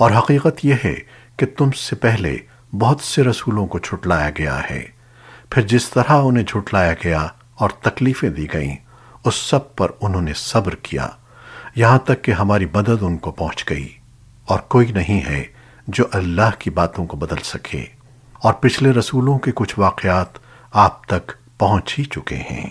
اور حقیقت یہ ہے کہ تم سے پہلے بہت سے رسولوں کو چھٹلایا گیا ہے۔ پھر جس طرح انہیں جھٹلایا گیا اور تکلیفیں دی گئیں، اس سب پر انہوں نے صبر کیا۔ یہاں تک کہ ہماری مدد ان کو پہنچ گئی۔ اور کوئی نہیں ہے جو اللہ کی باتوں کو بدل سکے۔ اور پچھلے رسولوں کے کچھ واقعات آپ تک پہنچ ہی چکے ہیں۔